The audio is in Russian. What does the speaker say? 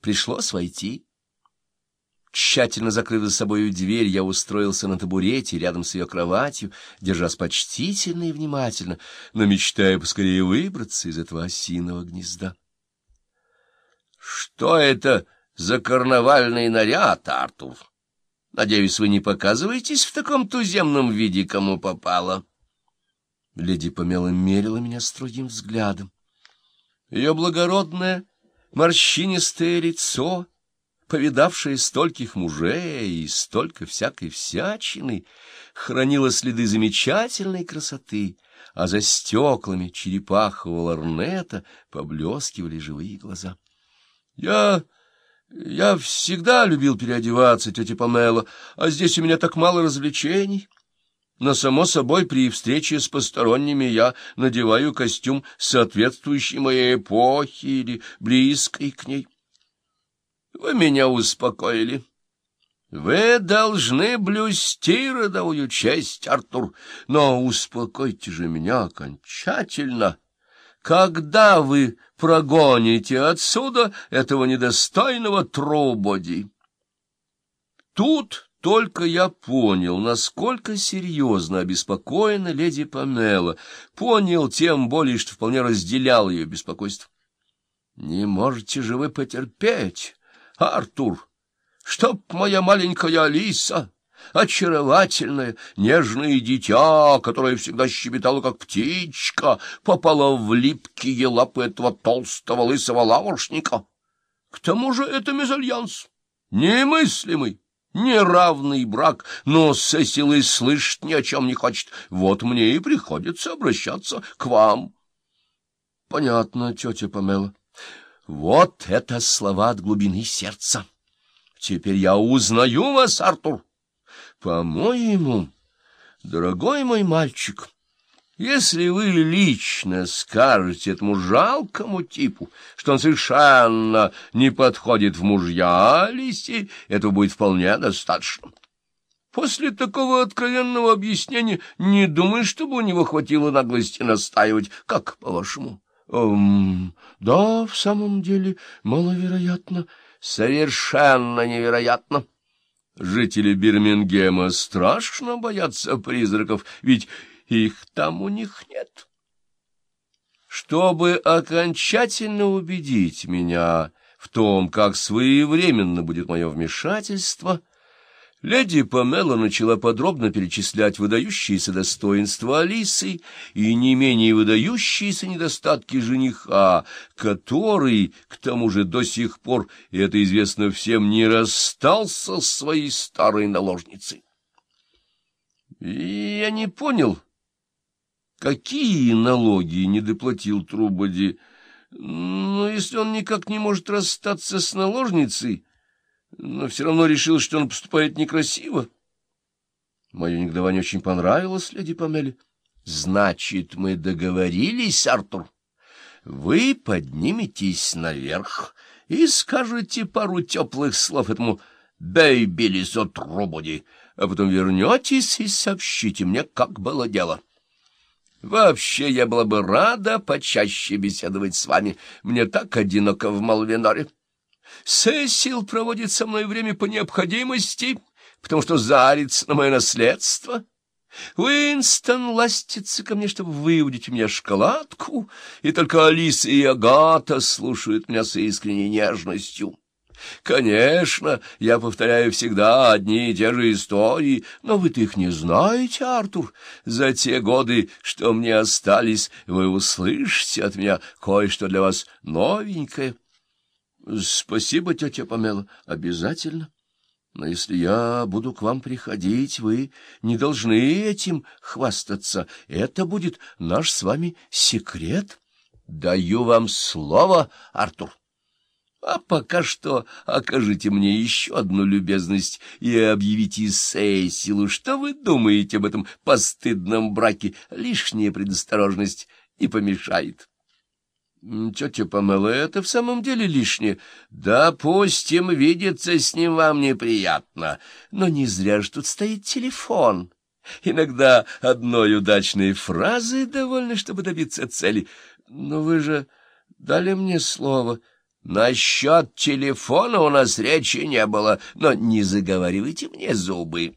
Пришлось войти. Тщательно закрыв за собою дверь, я устроился на табурете рядом с ее кроватью, держась почтительно и внимательно, но мечтая поскорее выбраться из этого осиного гнезда. — Что это за карнавальный наряд, Артур? Надеюсь, вы не показываетесь в таком туземном виде, кому попало? Леди Помела мерила меня строгим взглядом. Ее благородное, морщинистое лицо — повидавшая стольких мужей и столько всякой всячины, хранила следы замечательной красоты, а за стеклами черепахового ларнета поблескивали живые глаза. — Я... я всегда любил переодеваться, тетя Памела, а здесь у меня так мало развлечений. Но, само собой, при встрече с посторонними я надеваю костюм, соответствующий моей эпохе или близкой к ней. Вы меня успокоили. Вы должны блюсти родовую честь, Артур, но успокойте же меня окончательно. Когда вы прогоните отсюда этого недостойного трубоди? Тут только я понял, насколько серьезно обеспокоена леди Памела, понял тем более, что вполне разделял ее беспокойство. Не можете же вы потерпеть? Артур, чтоб моя маленькая Алиса, очаровательное, нежное дитя, которое всегда щебетало, как птичка, попала в липкие лапы этого толстого лысого лавошника. К тому же это мезальянс, немыслимый, неравный брак, но Сесил и слышать ни о чем не хочет. Вот мне и приходится обращаться к вам. — Понятно, тетя Памела. Вот это слова от глубины сердца. Теперь я узнаю вас, Артур. По-моему, дорогой мой мальчик, если вы лично скажете этому жалкому типу, что он совершенно не подходит в мужья Алисе, этого будет вполне достаточно. После такого откровенного объяснения не думаю, чтобы у него хватило наглости настаивать. Как, по-вашему? Эм, да, в самом деле, маловероятно, совершенно невероятно. Жители Бирмингема страшно боятся призраков, ведь их там у них нет. Чтобы окончательно убедить меня в том, как своевременно будет мое вмешательство, Леди Памела начала подробно перечислять выдающиеся достоинства Алисы и не менее выдающиеся недостатки жениха, который, к тому же, до сих пор, и это известно всем, не расстался с своей старой наложницей. И я не понял, какие налоги не доплатил Трубоди, но если он никак не может расстаться с наложницей но все равно решил, что он поступает некрасиво. Мое негодование очень понравилось леди Памеле. — Значит, мы договорились, Артур. Вы подниметесь наверх и скажете пару теплых слов этому Бейбелису Трубуди, а потом вернетесь и сообщите мне, как было дело. Вообще, я была бы рада почаще беседовать с вами. Мне так одиноко в Малвиноре. Сесил проводит со мной время по необходимости, потому что зарится на мое наследство. Уинстон ластится ко мне, чтобы выудить у меня шоколадку, и только Алиса и Агата слушают меня с искренней нежностью. Конечно, я повторяю всегда одни и те же истории, но вы-то их не знаете, Артур. За те годы, что мне остались, вы услышите от меня кое-что для вас новенькое. — Спасибо, тетя Памела, обязательно. Но если я буду к вам приходить, вы не должны этим хвастаться. Это будет наш с вами секрет. Даю вам слово, Артур. А пока что окажите мне еще одну любезность и объявите Сейсилу, что вы думаете об этом постыдном браке. Лишняя предосторожность не помешает. Тетя Памела, это в самом деле лишнее. Допустим, видеться с ним вам неприятно, но не зря же тут стоит телефон. Иногда одной удачной фразы довольно, чтобы добиться цели. Но вы же дали мне слово. Насчет телефона у нас речи не было, но не заговаривайте мне зубы.